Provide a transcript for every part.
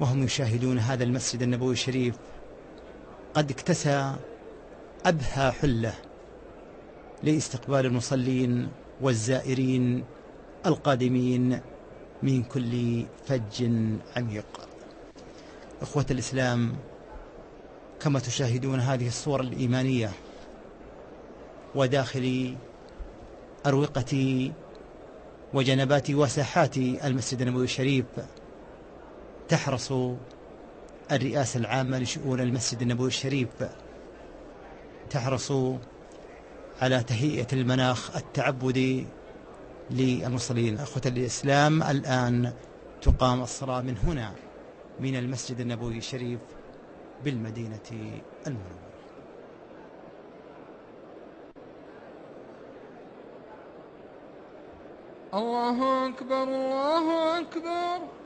وهم يشاهدون هذا المسجد النبوي الشريف. قد اكتسى أبهى حلة لاستقبال المصلين والزائرين القادمين من كل فج عميق. إخوة الإسلام كما تشاهدون هذه الصور الإيمانية وداخل أروقة وجنبات وساحات المسجد النبوي الشريف تحرص الرئاسة العامة لشؤون المسجد النبوي الشريف. تحرص على تهيئة المناخ التعبدي للمصلين. أخوة الإسلام الآن تقام الصلاة من هنا من المسجد النبوي الشريف بالمدينة المنورة. الله أكبر الله أكبر.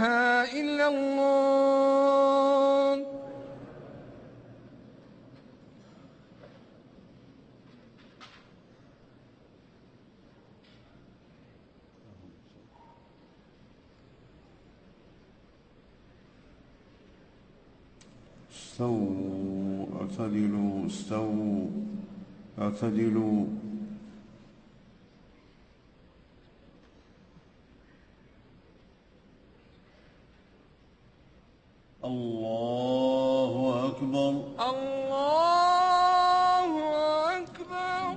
إله إلا الله. استووا اعتدلوا استووا اعتدلوا الله أكبر الله أكبر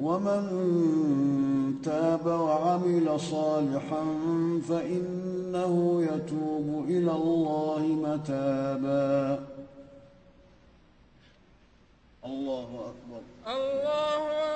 ومن تاب وعمل صالحا فإنه يتوب إلى الله متابا. الله أكبر. الله أكبر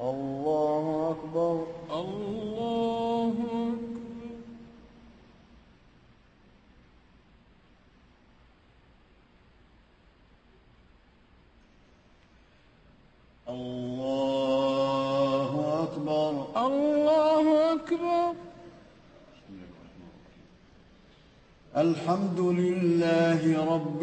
الله أكبر. الله أكبر. الله أكبر. الله أكبر. الحمد لله رب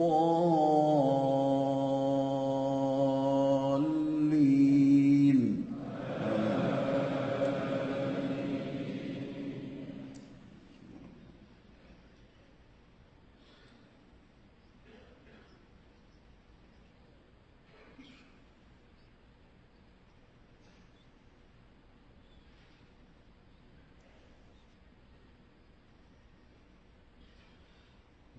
الله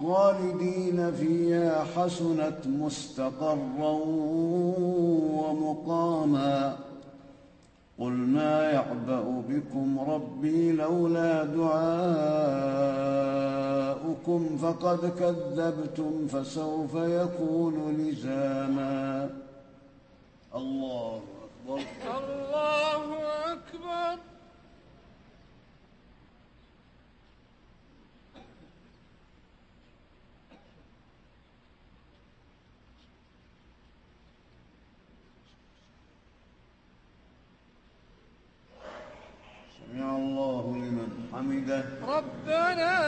خالدين فيها حسنت مستقرا ومقاما. قل ما يعبأ بكم ربي لولا دعاؤكم فقد كذبتم فسوف يكون لزاما. الله أكبر. الله أكبر سمع الله لمن حمده ربنا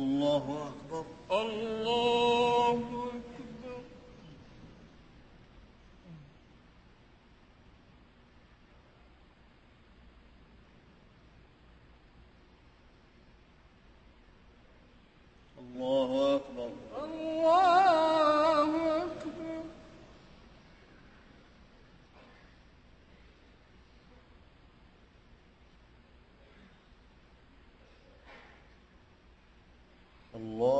الله أكبر. الله الله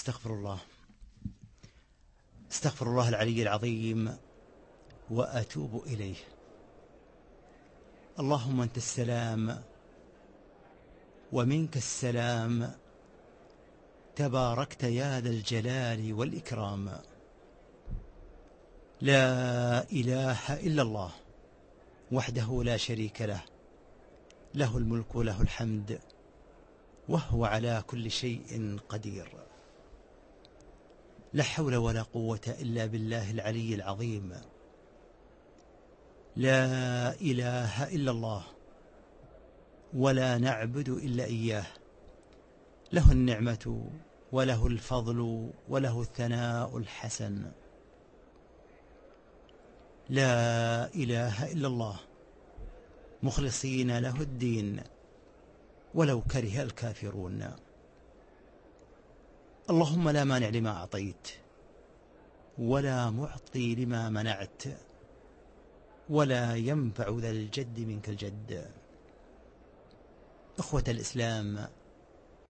استغفر الله. استغفر الله العلي العظيم وأتوب إليه. اللهم أنت السلام ومنك السلام. تباركت يا ذا الجلال والإكرام. لا إله إلا الله وحده لا شريك له. له الملك وله الحمد وهو على كل شيء قدير. لا حول ولا قوة إلا بالله العلي العظيم. لا إله إلا الله ولا نعبد إلا إياه. له النعمة وله الفضل وله الثناء الحسن. لا إله إلا الله. مخلصين له الدين. ولو كره الكافرون. اللهم لا مانع لما أعطيت ولا معطي لما منعت ولا ينفع ذا الجد منك الجد. إخوة الإسلام